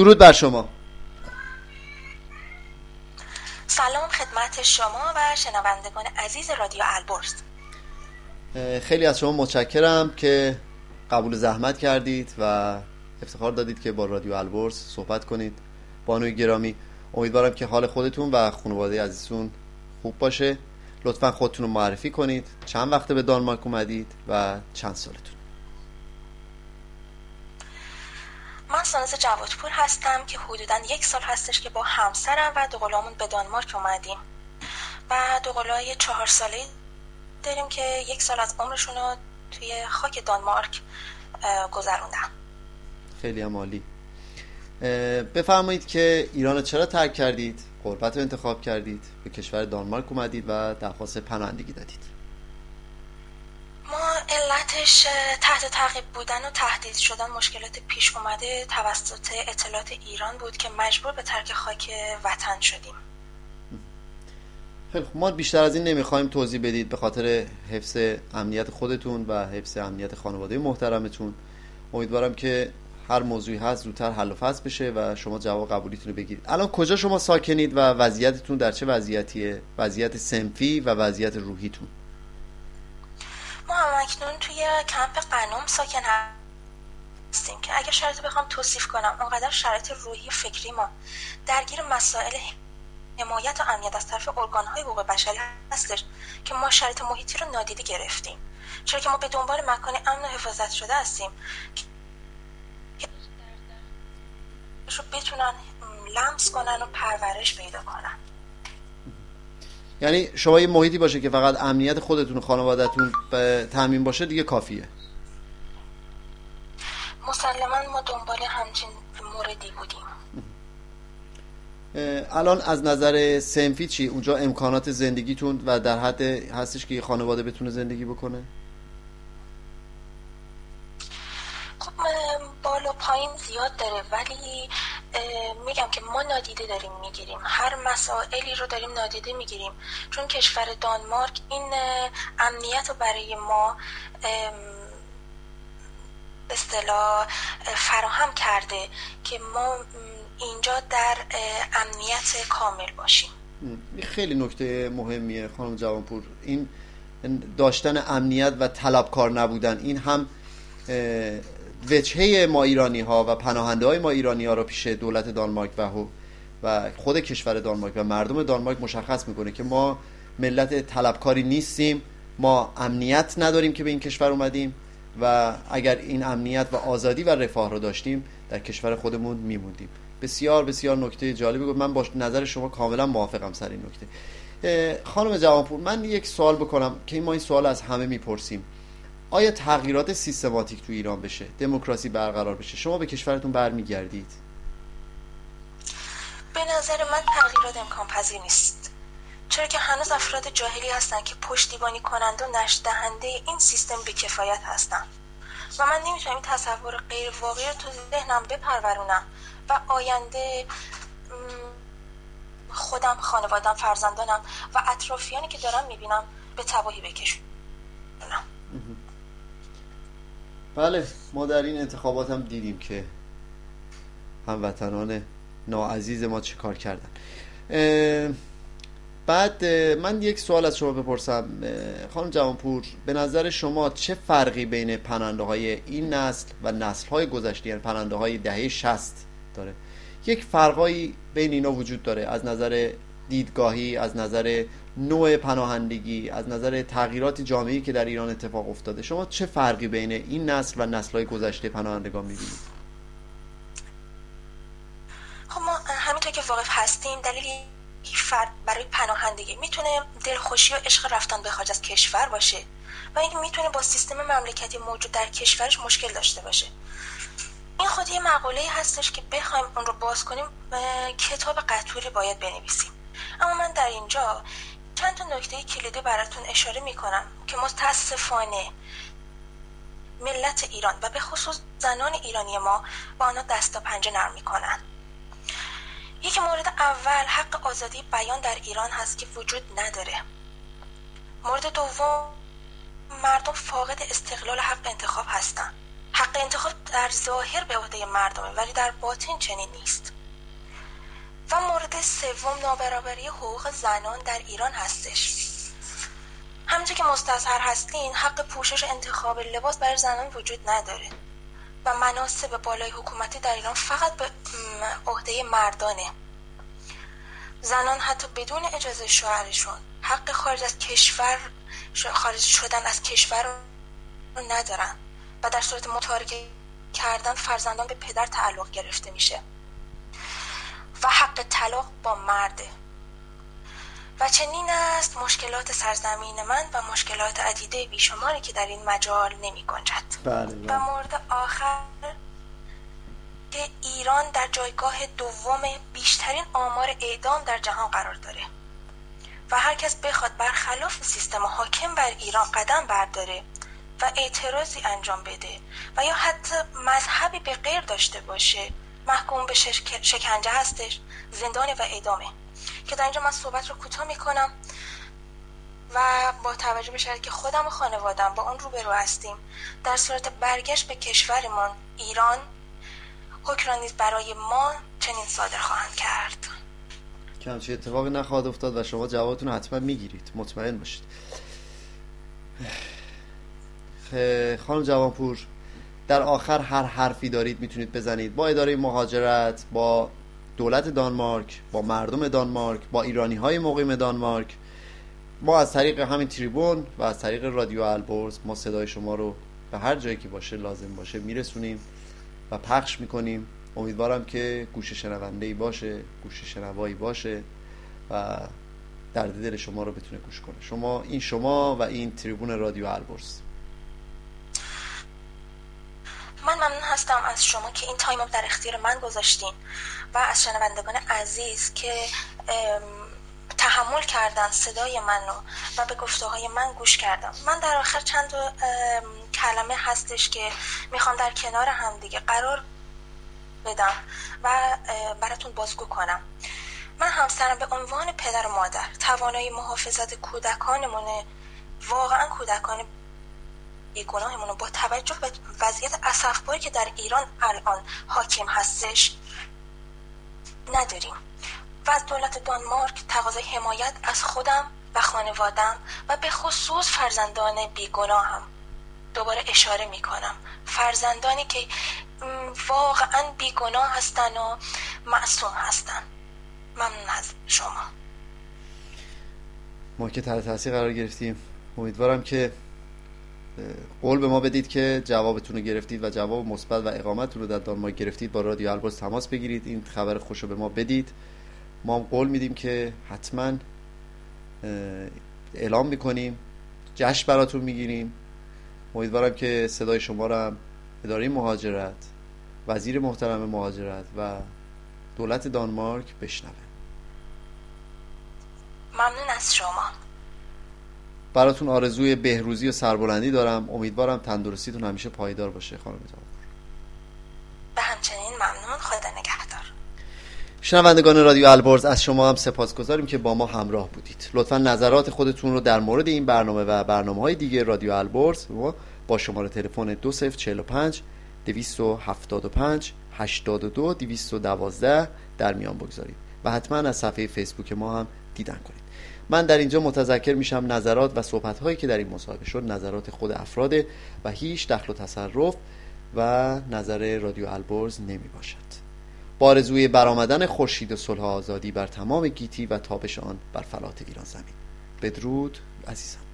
درود بر شما. سلام خدمت شما و شنوندگان عزیز رادیو البرز. خیلی از شما متشکرم که قبول زحمت کردید و افتخار دادید که با رادیو البرز صحبت کنید. بانوی گرامی امیدوارم که حال خودتون و خانواده عزیزتون خوب باشه. لطفا خودتون رو معرفی کنید. چند وقته به دانمارک اومدید و چند سالتون؟ من سانز جوادپور هستم که حدودا یک سال هستش که با همسرم و دوقلامون به دانمارک اومدیم. و دوقلای چهار ساله داریم که یک سال از عمرشون رو توی خاک دانمارک گذروندن خیلی عالی. بفرمایید که ایران چرا ترک کردید؟ قربت رو انتخاب کردید؟ به کشور دانمارک اومدید و درخواست پناهندگی دادید. علتش تحت تعقیب بودن و تهدید شدن مشکلات پیش اومده توسط اطلاعات ایران بود که مجبور به ترک خاک وطن شدیم. خیلی ما بیشتر از این نمی‌خوایم توضیح بدید به خاطر حفظ امنیت خودتون و حفظ امنیت خانواده محترمتون. امیدوارم که هر موضوعی هست زودتر حل و فصل بشه و شما جواب قبولیتون رو بگیرید. الان کجا شما ساکنید و وضعیتتون در چه وضعیتیه؟ وضعیت سنفی و وضعیت روحیتون؟ اکنون توی کمپ قنوم ساکن هستیم که اگر شرایط بخوام توصیف کنم اونقدر شرایط روحی فکری ما درگیر مسائل حمایت و امنیت از طرف ارگانهای حقوق بشری هستش که ما شرایط محیطی رو نادیده گرفتیم. چرا که ما به دنبال مکان امن و حفاظت شده هستیم. رو بتونن لمس کنن و پرورش پیدا کنن. یعنی شما یه محیطی باشه که فقط امنیت خودتون و خانوادهتون به تامین باشه دیگه کافیه. مسلما ما دنبال همچین موردی بودیم. الان از نظر سنفی چی؟ اونجا امکانات زندگیتون و در حد هستش که یه خانواده بتونه زندگی بکنه؟ خب بالا پایین زیاد داره ولی میگم که ما نادیده داریم می‌گیریم. هر مسائلی رو داریم نادیده می‌گیریم. چون کشور دانمارک این امنیت رو برای ما اصطلاح فراهم کرده که ما اینجا در امنیت کامل باشیم. خیلی نکته مهمیه خانم جوانپور. این داشتن امنیت و طلبکار نبودن این هم وجهه ما ایرانی ها و پناهنده های ما ایرانی ها رو پیش دولت دانمارک و و خود کشور دانمارک و مردم دانمارک مشخص می‌کنه که ما ملت طلبکاری نیستیم ما امنیت نداریم که به این کشور اومدیم و اگر این امنیت و آزادی و رفاه رو داشتیم در کشور خودمون میموندیم. بسیار بسیار نکته جالبی گفت. من با نظر شما کاملا موافقم سر این نکته. خانم جوانپور من یک سوال بکنم که ما این سوال از همه می‌پرسیم. آیا تغییرات سیستماتیک تو ایران بشه؟ دموکراسی برقرار بشه. شما به کشورتون برمیگردید. به نظر من تغییرات امکان پذیر نیست. چرا که هنوز افراد جاهلی هستن که پشتیبانی کننده و نشدهنده دهنده این سیستم بیکفایت هستن. و من نمی‌تونم این تصور غیر واقعی رو تو ذهنم بپرورونم و آینده خودم خانوادم فرزندانم و اطرافیانی که دارم می‌بینم به تباهی بکشونم. بله ما در این انتخابات هم دیدیم که هموطنان ناعزیز ما چه کار کردن. بعد من یک سوال از شما بپرسم. خانم جوانپور به نظر شما چه فرقی بین پنانده های این نسل و نسل های گذشته یعنی های دهه شست داره؟ یک فرقایی بین اینا وجود داره از نظر دیدگاهی از نظر نوع پناهندگی از نظر تغییرات جامعی که در ایران اتفاق افتاده. شما چه فرقی بین این نسل و نسلهای گذشته پناهندگان می‌بینید؟ خب ما همینطور که واقف هستیم دلیل فرد برای پناهندگی. می‌تونه دلخوشی و عشق رفتن به خارج از کشور باشه و اینکه می‌تونه با سیستم مملکتی موجود در کشورش مشکل داشته باشه. این خود یه مقاله هستش که بخوایم اون رو باز کنیم کتاب قطوری باید بنویسیم. اما من در اینجا چند تا نکته کلیدی براتون اشاره می‌کنم که متاسفانه ملت ایران و به خصوص زنان ایرانی ما با آنها دست و پنجه نرم می‌کنن. یکی مورد اول حق آزادی بیان در ایران هست که وجود نداره. مورد دوم مردم فاقد استقلال حق انتخاب هستن. حق انتخاب در ظاهر به عهده مردمه ولی در باطن چنین نیست. و مورد سوم نابرابری حقوق زنان در ایران هستش. همونطور که مستظهر هستین حق پوشش انتخاب لباس برای زنان وجود نداره و مناسب بالای حکومتی در ایران فقط به عهده مردانه. زنان حتی بدون اجازه شوهرشون حق خارج از کشور خارج شدن از کشور رو ندارن و در صورت متارکه کردن فرزندان به پدر تعلق گرفته میشه. و حق طلاق با مرده. و چنین است مشکلات سرزمین من و مشکلات عدیده بیشماری که در این مجال نمی گنجد. بله بله. و مورد آخر که ایران در جایگاه دوم بیشترین آمار اعدام در جهان قرار داره. و هر کس بخواد برخلاف سیستم حاکم بر ایران قدم برداره و اعتراضی انجام بده و یا حتی مذهبی به غیر داشته باشه محکوم به شکنجه هستش. زندان و اعدامه. که در اینجا من صحبت رو کوتاه می‌کنم و با توجه به که خودم و خانوادم با اون روبرو هستیم در صورت برگشت به کشورمان ایران حکم برای ما چنین صادر خواهند کرد. که همچه اتفاقی نخواهد افتاد و شما جوابتون حتما می‌گیرید. مطمئن باشید. خانم جوانپور در آخر هر حرفی دارید می‌تونید بزنید. با اداره مهاجرت با دولت دانمارک با مردم دانمارک با ایرانی های مقیم دانمارک. ما از طریق همین تریبون و از طریق رادیو البرز ما صدای شما رو به هر جایی که باشه لازم باشه میرسونیم و پخش می‌کنیم. امیدوارم که گوش شنونده ای باشه گوش شنوایی باشه و درد دل شما رو بتونه گوش کنه. شما این شما و این تریبون رادیو البرز. هستم از شما که این تایم در اختیار من گذاشتین و از شنوندگان عزیز که تحمل کردن صدای منو و به گفته های من گوش کردم. من در آخر چند کلمه هستش که می‌خوام در کنار هم دیگه قرار بدم و براتون بازگو کنم. من همسرم به عنوان پدر و مادر توانایی محافظت کودکانمونه واقعا کودکان گناهمون با توجه به وضعیت اصفباری که در ایران الان حاکم هستش نداریم. و از دولت دانمارک تقاضای حمایت از خودم و خانوادم و به خصوص فرزندان بیگناهم دوباره اشاره می کنم فرزندانی که واقعا بیگناه هستن و معصوم هستن. ممنون از شما. ما که تحت تاثیر قرار گرفتیم. امیدوارم که قول به ما بدید که جوابتون رو گرفتید و جواب مثبت و اقامتتون رو در دانمارک گرفتید با رادیو البرز تماس بگیرید این خبر خوش رو به ما بدید. ما هم قول میدیم که حتما اعلام می‌کنیم جشن براتون می‌گیریم. امیدوارم که صدای شما رو هم اداره مهاجرت وزیر محترم مهاجرت و دولت دانمارک بشنوه. ممنون از شما. براتون آرزوی بهروزی و سربلندی دارم. امیدوارم تندرستیتون همیشه پایدار باشه خانم جوان. به همچنین ممنون. خدا نگهدار. شنوندگان رادیو البرز از شما هم سپاسگزاریم که با ما همراه بودید. لطفا نظرات خودتون رو در مورد این برنامه و برنامه های دیگه رادیو البرز با شماره تلفن 2045 275 82 212 در میان بگذارید. و حتما از صفحه فیسبوک ما هم دیدن کنید. من در اینجا متذکر میشم نظرات و صحبت هایی که در این مصاحبه شد نظرات خود افراده و هیچ دخل و تصرف و نظر رادیو البرز نمی باشد بارزوی برآمدن خورشید صلح آزادی بر تمام گیتی و تابش آن بر فلات ایران زمین. بدرود عزیزم.